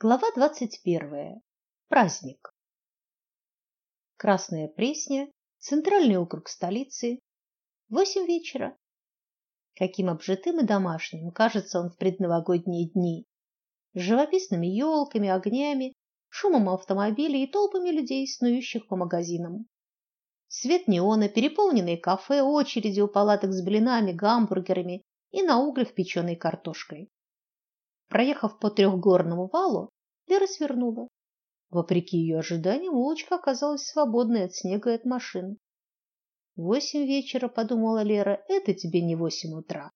Глава двадцать первая. Праздник. Красная Пресня, центральный округ столицы. Восемь вечера. Каким обжитым и домашним кажется он в предновогодние дни. С живописными елками, огнями, шумом автомобилей и толпами людей, снующих по магазинам. Свет неона, переполненные кафе, очереди у палаток с блинами, гамбургерами и на углях печеной картошкой. Проехав по трехгорному валу, Лера свернула. Вопреки ее ожиданиям, улочка оказалась свободной от снега и от машин. Восемь вечера, подумала Лера, это тебе не восемь утра.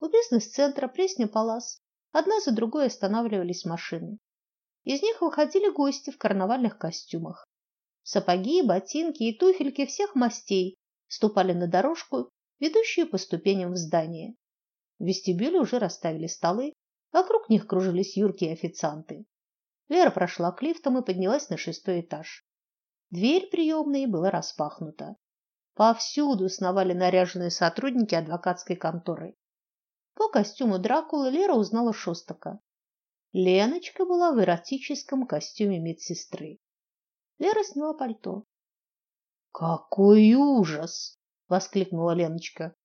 У бизнес-центра Пресня Палас одна за другой останавливались машины. Из них выходили гости в карнавальных костюмах. Сапоги, ботинки и туфельки всех мастей ступали на дорожку, ведущую по ступеням в здание. В вестибюле уже расставили столы, Вокруг них кружились юркие официанты. Лера прошла к лифтам и поднялась на шестой этаж. Дверь приемной была распахнута. Повсюду сновали наряженные сотрудники адвокатской конторы. По костюму Дракулы Лера узнала Шостака. Леночка была в эротическом костюме медсестры. Лера сняла пальто. Какой ужас, воскликнула Леночка.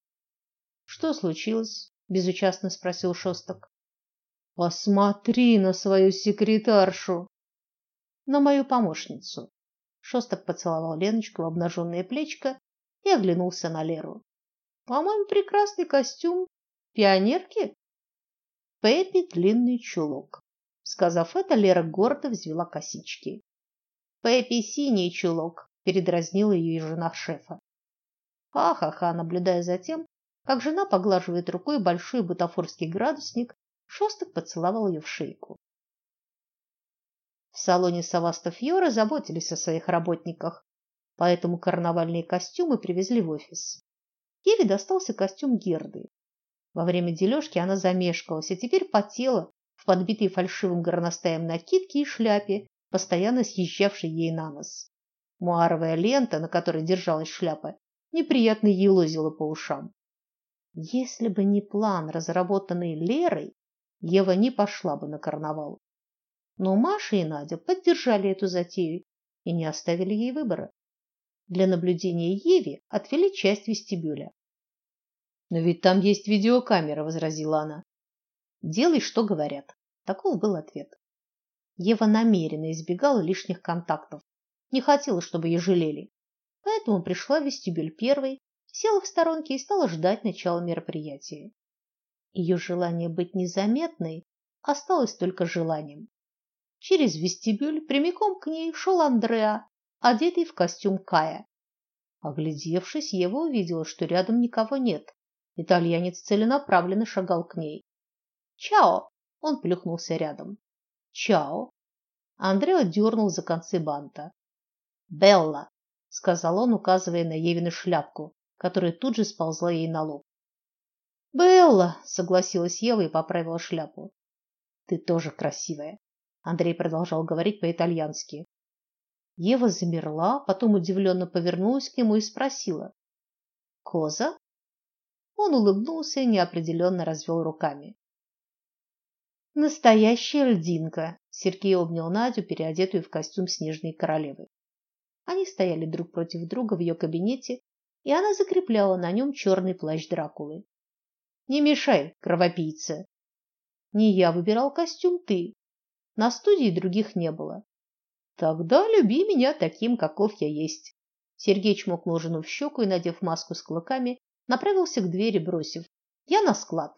Что случилось? безучастно спросил Шостак. Посмотри на свою секретаршу, на мою помощницу. Шостак поцеловал Леночку в обнаженное плечко и оглянулся на Леру. По-моему, прекрасный костюм пионерки. Пеппи длинный чулок. Сказав это, Лера гордо взвела косички. Пеппи синий чулок, передразнила ее жена шефа. Ха-ха-ха, наблюдая за тем, как жена поглаживает рукой большой бутафорский градусник Шостак поцеловал ее в шейку. В салоне Саваста Фьора заботились о своих работниках, поэтому карнавальные костюмы привезли в офис. Еве достался костюм Герды. Во время дележки она замешкалась и теперь потела в подбитой фальшивым горностаем накидке и шляпе, постоянно съезжавшей ей на нос. Муаровая лента, на которой держалась шляпа, неприятно елозила по ушам. Если бы не план, разработанный Лерой, Ева не пошла бы на карнавал. Но Маша и Надя поддержали эту затею и не оставили ей выбора. Для наблюдения Еве отвели часть вестибюля. Но ведь там есть видеокамера, возразила она. Делай, что говорят. Таков был ответ. Ева намеренно избегала лишних контактов, не хотела, чтобы ее жалели. Поэтому пришла в вестибюль первой, села в сторонке и стала ждать начала мероприятия. Ее желание быть незаметной осталось только желанием. Через вестибюль прямиком к ней шел Андреа, одетый в костюм Кая. Оглядевшись, Ева увидела, что рядом никого нет. Итальянец целенаправленно шагал к ней. "Чао!" Он плюхнулся рядом. "Чао!" Андреа дернул за концы банта. "Белла", сказал он, указывая на Евину шляпку, которая тут же сползла ей на лоб. Белла, согласилась Ева и поправила шляпу. Ты тоже красивая. Андрей продолжал говорить по-итальянски. Ева замерла, потом удивленно повернулась к нему и спросила: "Коза?" Он улыбнулся и неопределенно развел руками. Настоящая льдинка. Сергей обнял Надю, переодетую в костюм снежной королевы. Они стояли друг против друга в ее кабинете, и она закрепляла на нем черный плащ Дракулы. Не мешай, кровопийца. Не я выбирал костюм, ты. На студии других не было. Тогда люби меня таким, каков я есть. Сергей чмокнул жену в щеку и, надев маску с клыками, направился к двери, бросив: "Я на склад".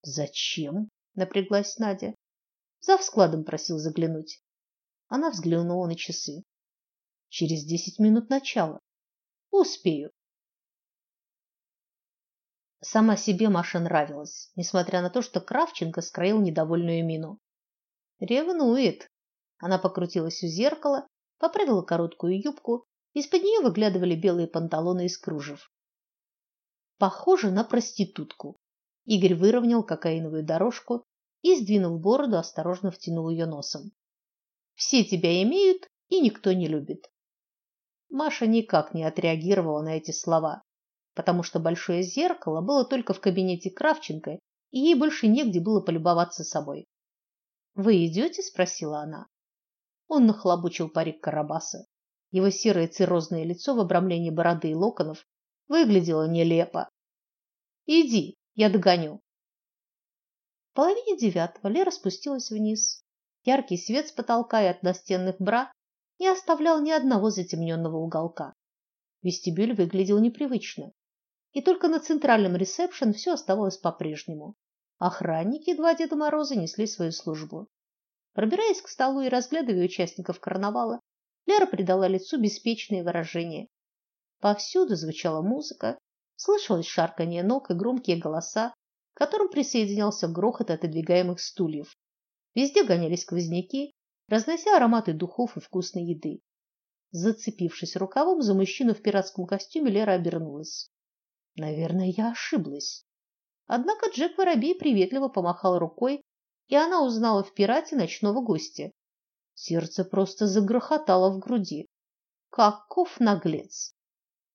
"Зачем?" напряглась Надя. За складом просил заглянуть. Она взглянула на часы. Через десять минут начала. Успею. Сама себе Маша нравилась, несмотря на то, что Кравченко скроил недовольную мину. Ревнует. Она покрутилась у зеркала, поправила короткую юбку, из-под нее выглядывали белые панталоны из кружев. Похоже на проститутку. Игорь выровнял кокаиновую дорожку и, сдвинув бороду, осторожно втянул ее носом. Все тебя имеют, и никто не любит. Маша никак не отреагировала на эти слова потому что большое зеркало было только в кабинете Кравченко, и ей больше негде было полюбоваться собой. Вы идете? спросила она. Он нахлобучил парик Карабаса. Его серое циррозное лицо в обрамлении бороды и локонов выглядело нелепо. Иди, я догоню. В половине девятого Лера спустилась вниз. Яркий свет с потолка и от настенных бра не оставлял ни одного затемненного уголка. Вестибюль выглядел непривычно, и только на центральном ресепшн все оставалось по-прежнему. Охранники два Деда Мороза несли свою службу. Пробираясь к столу и разглядывая участников карнавала, Лера придала лицу беспечное выражение. Повсюду звучала музыка, слышалось шарканье ног и громкие голоса, к которым присоединялся грохот отодвигаемых стульев. Везде гонялись сквозняки, разнося ароматы духов и вкусной еды. Зацепившись рукавом за мужчину в пиратском костюме, Лера обернулась. Наверное, я ошиблась. Однако Джек Воробей приветливо помахал рукой, и она узнала в пирате ночного гостя. Сердце просто загрохотало в груди. Каков наглец!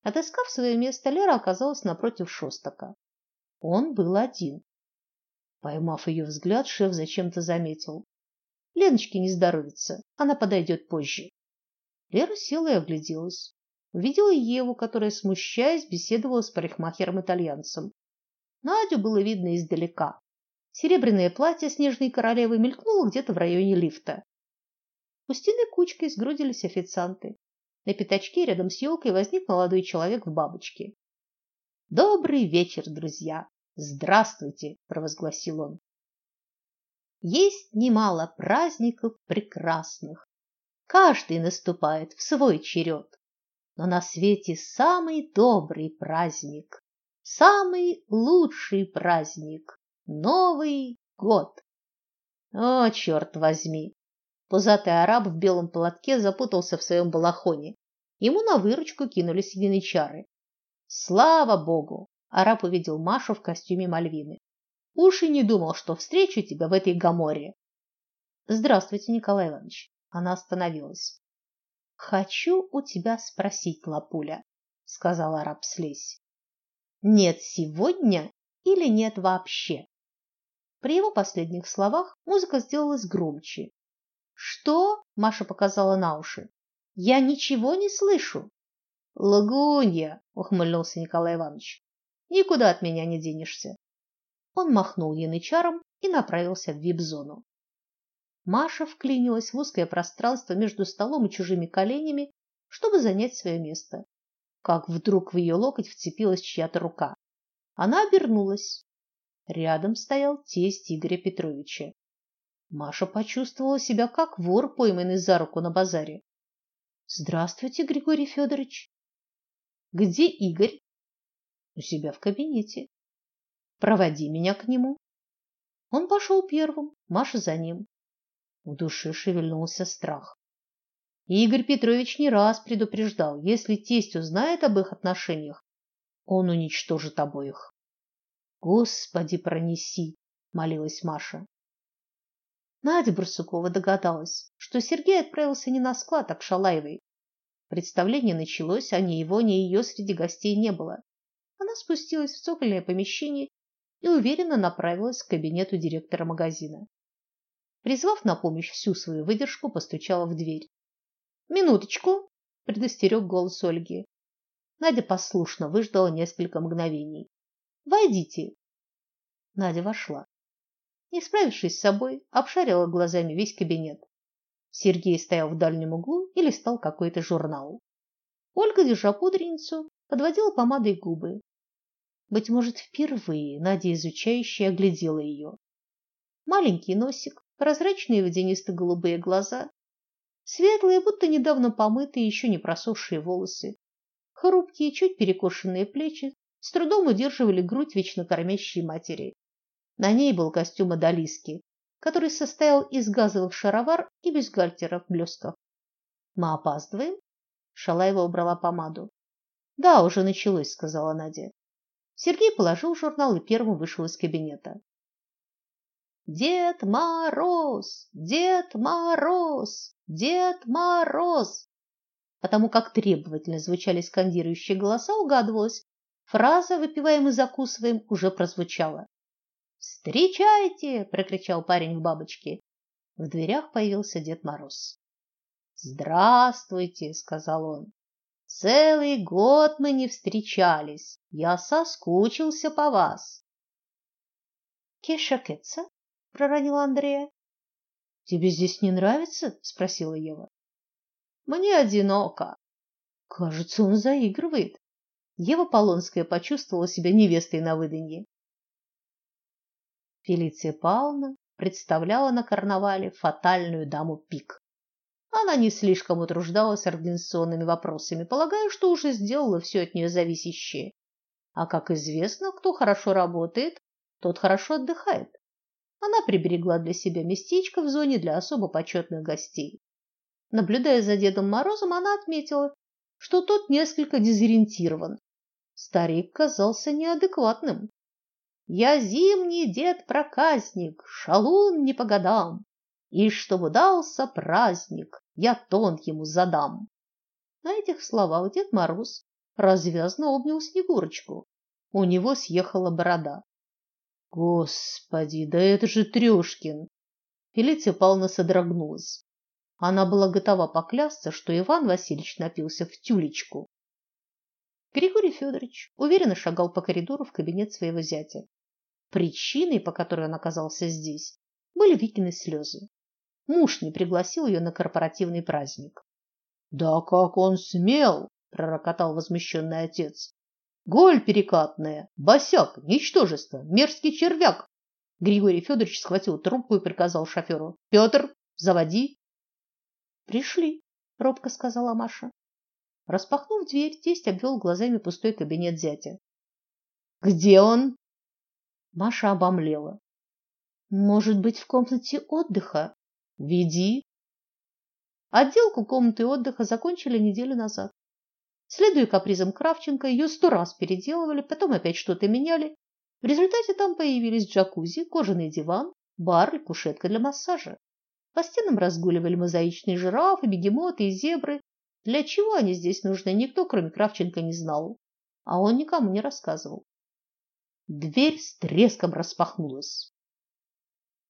Отыскав свое место, Лера оказалась напротив Шостака. Он был один. Поймав ее взгляд, шеф зачем-то заметил: "Леночке не здоровится, она подойдет позже". Лера села и огляделась. Увидела Еву, которая, смущаясь, беседовала с парикмахером-итальянцем. Надю было видно издалека. Серебряное платье снежной королевы мелькнуло где-то в районе лифта. У стены кучкой сгрудились официанты. На пятачке рядом с елкой возник молодой человек в бабочке. Добрый вечер, друзья. Здравствуйте, провозгласил он. Есть немало праздников прекрасных, Каждый наступает в свой черед. Но на свете самый добрый праздник, самый лучший праздник Новый год. О, черт возьми! Пузатый араб в белом платке запутался в своем балахоне. Ему на выручку кинулись янычары. Слава богу! Араб увидел Машу в костюме Мальвины. Уж и не думал, что встречу тебя в этой гаморе. Здравствуйте, Николай Иванович. Она остановилась. Хочу у тебя спросить, Лапуля, сказала араб. Нет сегодня или нет вообще? При его последних словах музыка сделалась громче. Что? Маша показала на уши. Я ничего не слышу. Лагунья, ухмыльнулся Николай Иванович. Никуда от меня не денешься. Он махнул янычаром и направился в вип-зону. Маша вклинилась в узкое пространство между столом и чужими коленями, чтобы занять свое место. Как вдруг в ее локоть вцепилась чья-то рука. Она обернулась. Рядом стоял тесть Игоря Петровича. Маша почувствовала себя как вор, пойманный за руку на базаре. Здравствуйте, Григорий Федорович. Где Игорь? У себя в кабинете. Проводи меня к нему. Он пошел первым, Маша за ним. В душе шевельнулся страх. Игорь Петрович не раз предупреждал, если тесть узнает об их отношениях, он уничтожит обоих. Господи, пронеси, молилась Маша. Надя Барсукова догадалась, что Сергей отправился не на склад, а к Шалаевой. Представление началось, а ни его, ни ее среди гостей не было. Она спустилась в цокольное помещение и уверенно направилась к кабинету директора магазина. Призвав на помощь всю свою выдержку, постучала в дверь. Минуточку, предостерег голос Ольги. Надя послушно выждала несколько мгновений. Войдите. Надя вошла. Не справившись с собой, обшарила глазами весь кабинет. Сергей стоял в дальнем углу и листал какой-то журнал. Ольга, держа пудреницу, подводила помадой губы. Быть может, впервые Надя изучающе оглядела ее. Маленький носик, прозрачные водянисто-голубые глаза, светлые, будто недавно помытые, еще не просохшие волосы, хрупкие, чуть перекошенные плечи с трудом удерживали грудь вечно кормящей матери. На ней был костюм одолиски, который состоял из газовых шаровар и бюстгальтера в блестках. Мы опаздываем? Шалаева убрала помаду. Да, уже началось, сказала Надя. Сергей положил журнал и первым вышел из кабинета. Дед Мороз, Дед Мороз, Дед Мороз. Потому как требовательно звучали скандирующие голоса, угадывалось, фраза выпиваем и закусываем уже прозвучала. "Встречайте!" прокричал парень в бабочке. В дверях появился Дед Мороз. "Здравствуйте", сказал он. "Целый год мы не встречались. Я соскучился по вас". "Кешакеца?" Проронила Андрея. "Тебе здесь не нравится?" спросила Ева. "Мне одиноко". Кажется, он заигрывает. Ева Полонская почувствовала себя невестой на выданье. Фелиция Павловна представляла на карнавале фатальную даму Пик. Она не слишком утруждалась организационными вопросами, полагая, что уже сделала все от нее зависящее. А как известно, кто хорошо работает, тот хорошо отдыхает. Она приберегла для себя местечко в зоне для особо почетных гостей. Наблюдая за Дедом Морозом, она отметила, что тот несколько дезориентирован. Старик казался неадекватным. Я зимний дед-проказник, шалун не по годам, и чтобы дался праздник, я тон ему задам. На этих словах Дед Мороз развязно обнял Снегурочку. У него съехала борода. Господи, да это же Трёшкин! Фелиция Павловна содрогнулась. Она была готова поклясться, что Иван Васильевич напился в тюлечку. Григорий Федорович уверенно шагал по коридору в кабинет своего зятя. Причиной, по которой он оказался здесь, были Викины слезы. Муж не пригласил ее на корпоративный праздник. Да как он смел, пророкотал возмущенный отец. Голь перекатная, босяк, ничтожество, мерзкий червяк. Григорий Федорович схватил трубку и приказал шоферу. Петр, заводи. Пришли, робко сказала Маша. Распахнув дверь, тесть обвел глазами пустой кабинет зятя. Где он? Маша обомлела. Может быть, в комнате отдыха? Веди. Отделку комнаты отдыха закончили неделю назад. Следуя капризам Кравченко, ее сто раз переделывали, потом опять что-то меняли. В результате там появились джакузи, кожаный диван, бар и кушетка для массажа. По стенам разгуливали мозаичные жирафы, бегемоты и зебры, для чего они здесь нужны, никто, кроме Кравченко, не знал, а он никому не рассказывал. Дверь с треском распахнулась.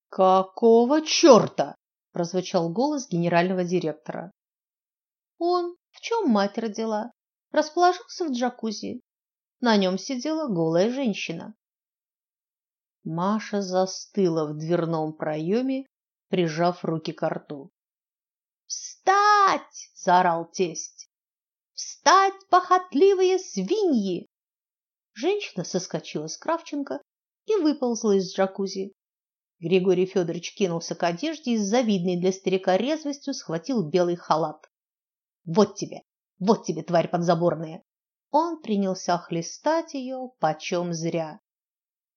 Какого черта? прозвучал голос генерального директора. Он, в чем мать родила, расположился в джакузи. На нем сидела голая женщина. Маша застыла в дверном проеме, прижав руки к рту. Встать! заорал тесть. Встать, похотливые свиньи! Женщина соскочила с Кравченко и выползла из джакузи. Григорий Федорович кинулся к одежде и с завидной для старика резвостью схватил белый халат. Вот тебе, вот тебе, тварь подзаборная. Он принялся хлестать ее почем зря.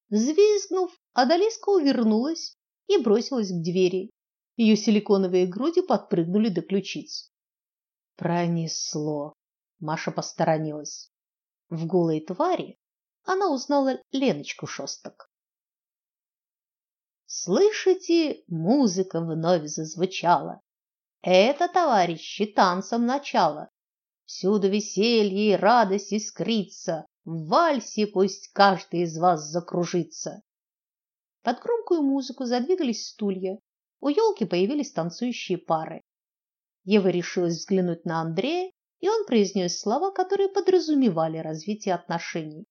Взвизгнув, Адалиска увернулась и бросилась к двери. Ее силиконовые груди подпрыгнули до ключиц. Пронесло. Маша посторонилась. В голой твари она узнала Леночку Шосток. Слышите, музыка вновь зазвучала. Это, товарищи, танцем начало. Всюду веселье и радость искрится. В вальсе пусть каждый из вас закружится. Под громкую музыку задвигались стулья. У елки появились танцующие пары. Ева решилась взглянуть на Андрея, и он произнес слова, которые подразумевали развитие отношений.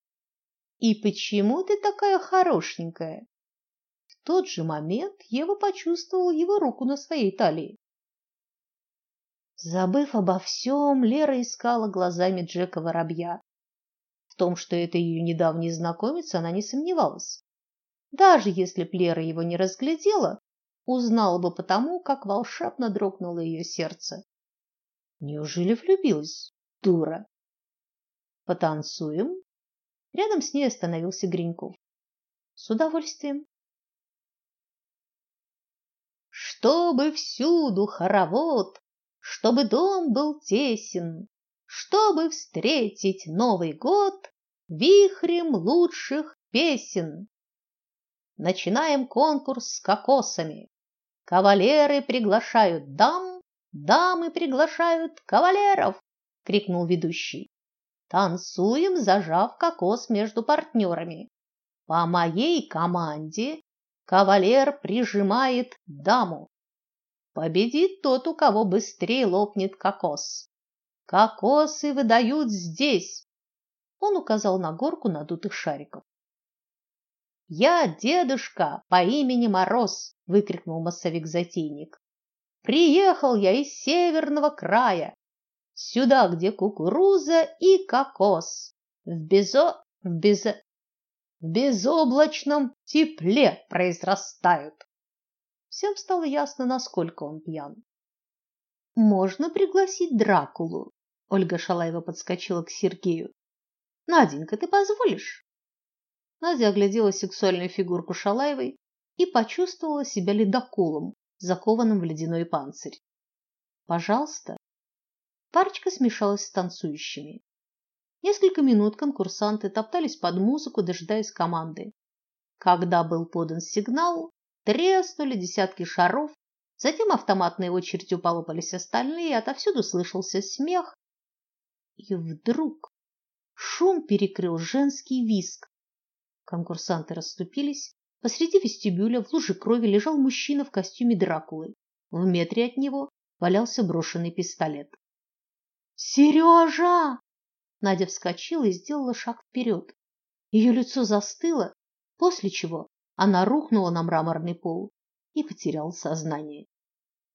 И почему ты такая хорошенькая? В тот же момент Ева почувствовала его руку на своей талии. Забыв обо всем, Лера искала глазами Джека Воробья. В том, что это ее недавний знакомец, она не сомневалась. Даже если б Лера его не разглядела, узнала бы потому, как волшебно дрогнуло ее сердце. Неужели влюбилась? Дура. Потанцуем? Рядом с ней остановился Гриньков. С удовольствием. Чтобы всюду хоровод, чтобы дом был тесен, чтобы встретить Новый год вихрем лучших песен. Начинаем конкурс с кокосами. Кавалеры приглашают дам, дамы приглашают кавалеров, крикнул ведущий. Танцуем, зажав кокос между партнерами. По моей команде кавалер прижимает даму. Победит тот, у кого быстрее лопнет кокос. Кокосы выдают здесь. Он указал на горку надутых шариков. Я дедушка по имени Мороз, выкрикнул массовик-затейник. Приехал я из северного края, сюда, где кукуруза и кокос, в безо в безо в безоблачном тепле произрастают. Всем стало ясно, насколько он пьян. Можно пригласить Дракулу. Ольга Шалаева подскочила к Сергею. Наденька, ты позволишь? Надя оглядела сексуальную фигурку Шалаевой и почувствовала себя ледоколом, закованным в ледяной панцирь. Пожалуйста. Парочка смешалась с танцующими. Несколько минут конкурсанты топтались под музыку, дожидаясь команды. Когда был подан сигнал, треснули десятки шаров, затем автоматной очередью полопались остальные, отовсюду слышался смех. И вдруг шум перекрыл женский визг. Конкурсанты расступились. Посреди вестибюля в луже крови лежал мужчина в костюме Дракулы. В метре от него валялся брошенный пистолет. Сережа! Надя вскочила и сделала шаг вперед. Ее лицо застыло, после чего она рухнула на мраморный пол и потеряла сознание.